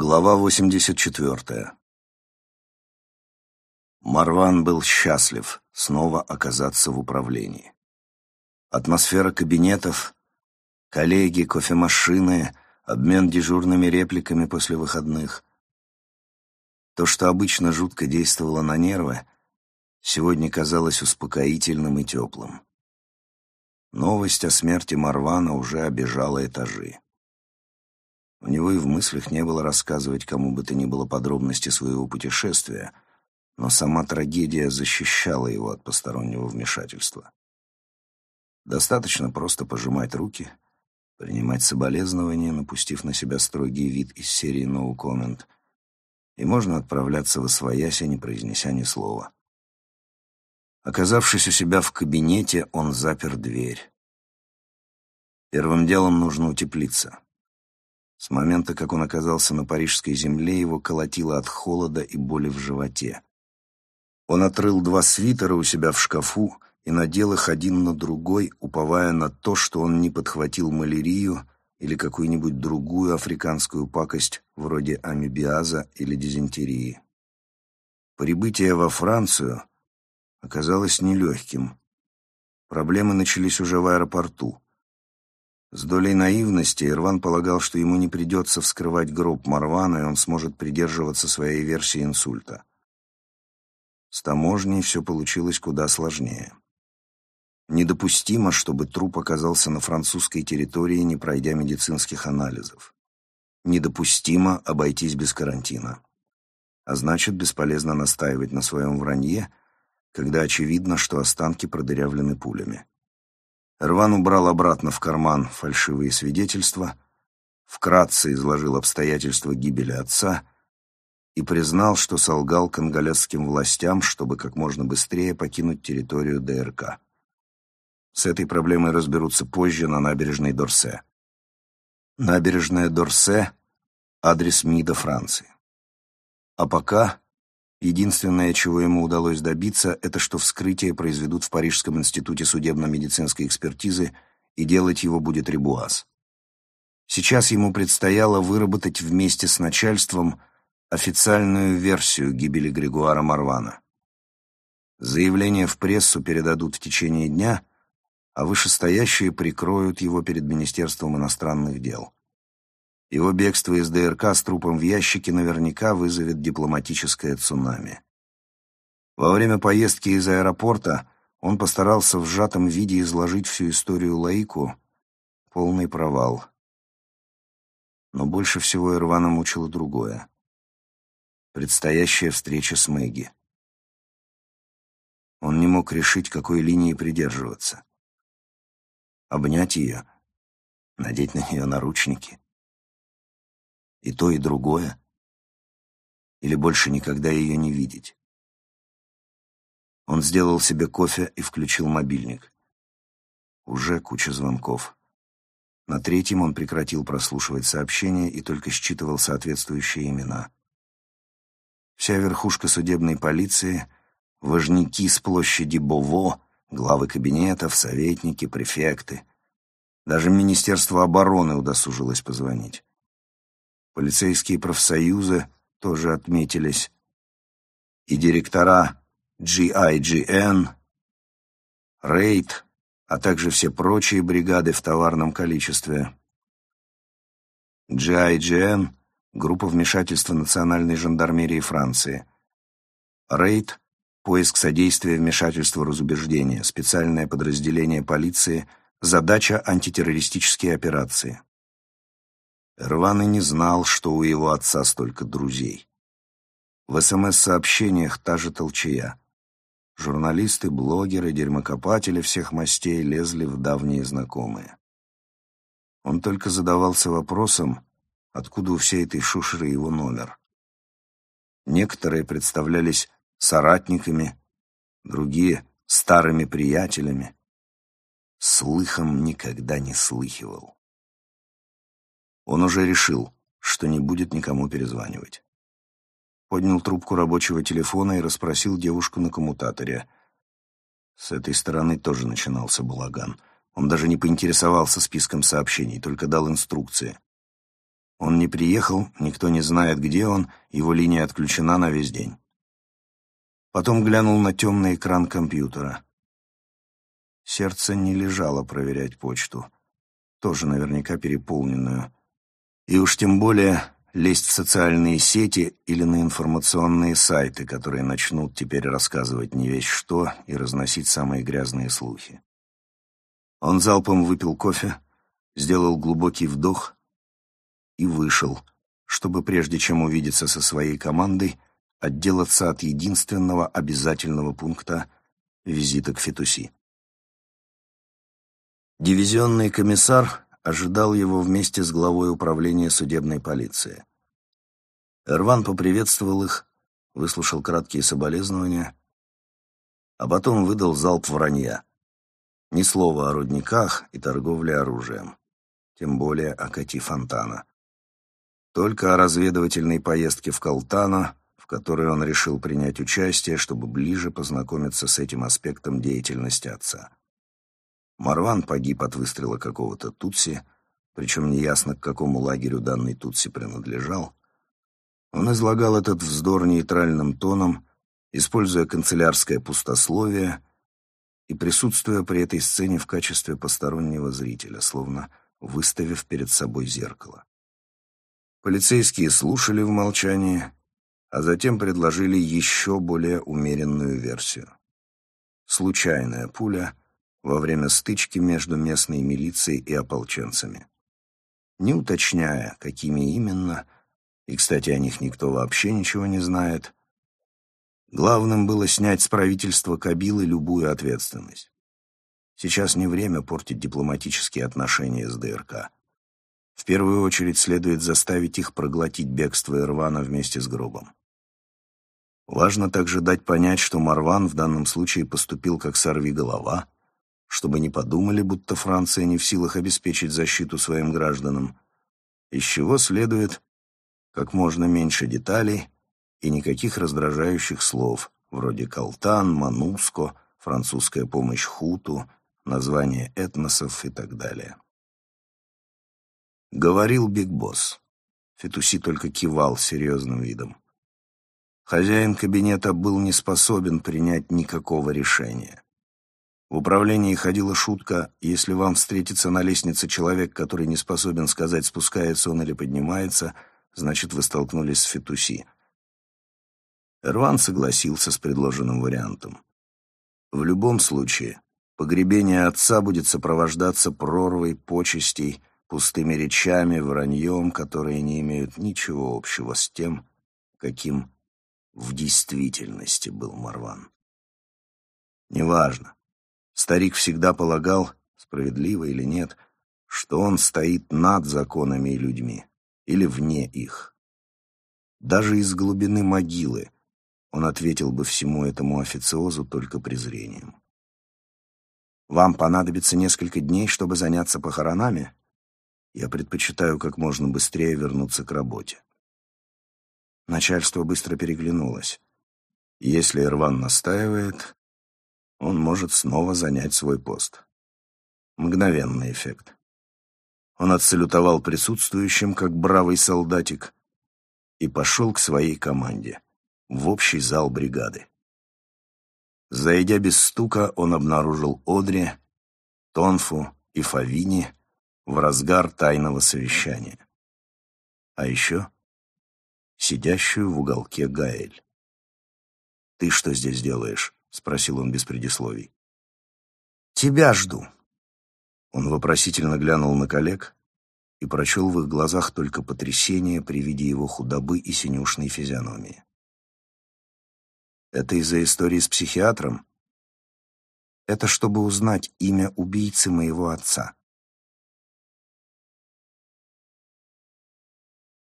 Глава 84. Марван был счастлив снова оказаться в управлении. Атмосфера кабинетов, коллеги, кофемашины, обмен дежурными репликами после выходных. То, что обычно жутко действовало на нервы, сегодня казалось успокоительным и теплым. Новость о смерти Марвана уже обижала этажи. У него и в мыслях не было рассказывать кому бы то ни было подробности своего путешествия, но сама трагедия защищала его от постороннего вмешательства. Достаточно просто пожимать руки, принимать соболезнования, напустив на себя строгий вид из серии «No Comment», и можно отправляться в освоясь, не произнеся ни слова. Оказавшись у себя в кабинете, он запер дверь. Первым делом нужно утеплиться. С момента, как он оказался на парижской земле, его колотило от холода и боли в животе. Он отрыл два свитера у себя в шкафу и надел их один на другой, уповая на то, что он не подхватил малярию или какую-нибудь другую африканскую пакость вроде амебиаза или дизентерии. Прибытие во Францию оказалось нелегким. Проблемы начались уже в аэропорту. С долей наивности Ирван полагал, что ему не придется вскрывать гроб Марвана, и он сможет придерживаться своей версии инсульта. С таможней все получилось куда сложнее. Недопустимо, чтобы труп оказался на французской территории, не пройдя медицинских анализов. Недопустимо обойтись без карантина. А значит, бесполезно настаивать на своем вранье, когда очевидно, что останки продырявлены пулями. Рван убрал обратно в карман фальшивые свидетельства, вкратце изложил обстоятельства гибели отца и признал, что солгал конголезским властям, чтобы как можно быстрее покинуть территорию ДРК. С этой проблемой разберутся позже на набережной Дорсе. Набережная Дорсе — адрес МИДа Франции. А пока Единственное, чего ему удалось добиться, это что вскрытие произведут в Парижском институте судебно-медицинской экспертизы, и делать его будет Ребуаз. Сейчас ему предстояло выработать вместе с начальством официальную версию гибели Григуара Марвана. Заявление в прессу передадут в течение дня, а вышестоящие прикроют его перед Министерством иностранных дел. Его бегство из ДРК с трупом в ящике наверняка вызовет дипломатическое цунами. Во время поездки из аэропорта он постарался в сжатом виде изложить всю историю Лаику. Полный провал. Но больше всего Ирвана мучило другое. Предстоящая встреча с Мэгги. Он не мог решить, какой линии придерживаться. Обнять ее, надеть на нее наручники — и то, и другое? Или больше никогда ее не видеть? Он сделал себе кофе и включил мобильник. Уже куча звонков. На третьем он прекратил прослушивать сообщения и только считывал соответствующие имена. Вся верхушка судебной полиции, важники с площади Бово, главы кабинетов, советники, префекты. Даже Министерство обороны удосужилось позвонить. Полицейские профсоюзы тоже отметились. И директора GIGN, Рейд, а также все прочие бригады в товарном количестве. GIGN — группа вмешательства национальной жандармерии Франции. Рейд — поиск содействия вмешательства разубеждения, специальное подразделение полиции, задача антитеррористические операции. Рван и не знал, что у его отца столько друзей. В СМС-сообщениях та же толчая. Журналисты, блогеры, дерьмокопатели всех мастей лезли в давние знакомые. Он только задавался вопросом, откуда у всей этой шушеры его номер. Некоторые представлялись соратниками, другие — старыми приятелями. Слыхом никогда не слыхивал. Он уже решил, что не будет никому перезванивать. Поднял трубку рабочего телефона и расспросил девушку на коммутаторе. С этой стороны тоже начинался балаган. Он даже не поинтересовался списком сообщений, только дал инструкции. Он не приехал, никто не знает, где он, его линия отключена на весь день. Потом глянул на темный экран компьютера. Сердце не лежало проверять почту, тоже наверняка переполненную. И уж тем более лезть в социальные сети или на информационные сайты, которые начнут теперь рассказывать не весь что и разносить самые грязные слухи. Он залпом выпил кофе, сделал глубокий вдох и вышел, чтобы прежде чем увидеться со своей командой, отделаться от единственного обязательного пункта визита к Фетуси. Дивизионный комиссар ожидал его вместе с главой управления судебной полиции. Эрван поприветствовал их, выслушал краткие соболезнования, а потом выдал залп вранья. Ни слова о рудниках и торговле оружием, тем более о Кати Фонтана. Только о разведывательной поездке в Калтана, в которой он решил принять участие, чтобы ближе познакомиться с этим аспектом деятельности отца. Марван погиб от выстрела какого-то Тутси, причем неясно, к какому лагерю данный Тутси принадлежал. Он излагал этот вздор нейтральным тоном, используя канцелярское пустословие и присутствуя при этой сцене в качестве постороннего зрителя, словно выставив перед собой зеркало. Полицейские слушали в молчании, а затем предложили еще более умеренную версию. Случайная пуля во время стычки между местной милицией и ополченцами. Не уточняя, какими именно, и, кстати, о них никто вообще ничего не знает, главным было снять с правительства Кабилы любую ответственность. Сейчас не время портить дипломатические отношения с ДРК. В первую очередь следует заставить их проглотить бегство Ирвана вместе с гробом. Важно также дать понять, что Марван в данном случае поступил как сорвиголова, чтобы не подумали, будто Франция не в силах обеспечить защиту своим гражданам, из чего следует как можно меньше деталей и никаких раздражающих слов, вроде «Калтан», «Мануско», «Французская помощь Хуту», название этносов и так далее. Говорил Биг Босс. Фетуси только кивал серьезным видом. Хозяин кабинета был не способен принять никакого решения. В управлении ходила шутка, если вам встретится на лестнице человек, который не способен сказать, спускается он или поднимается, значит, вы столкнулись с Фетуси. Эрван согласился с предложенным вариантом. В любом случае, погребение отца будет сопровождаться прорвой почестей, пустыми речами, враньем, которые не имеют ничего общего с тем, каким в действительности был Марван. Неважно. Старик всегда полагал, справедливо или нет, что он стоит над законами и людьми, или вне их. Даже из глубины могилы он ответил бы всему этому официозу только презрением. «Вам понадобится несколько дней, чтобы заняться похоронами?» Я предпочитаю как можно быстрее вернуться к работе. Начальство быстро переглянулось. Если Ирван настаивает, он может снова занять свой пост. Мгновенный эффект. Он отсалютовал присутствующим, как бравый солдатик, и пошел к своей команде, в общий зал бригады. Зайдя без стука, он обнаружил Одри, Тонфу и Фавини, в разгар тайного совещания. А еще сидящую в уголке Гаэль. «Ты что здесь делаешь?» — спросил он без предисловий. «Тебя жду». Он вопросительно глянул на коллег и прочел в их глазах только потрясение при виде его худобы и синюшной физиономии. «Это из-за истории с психиатром?» «Это чтобы узнать имя убийцы моего отца»,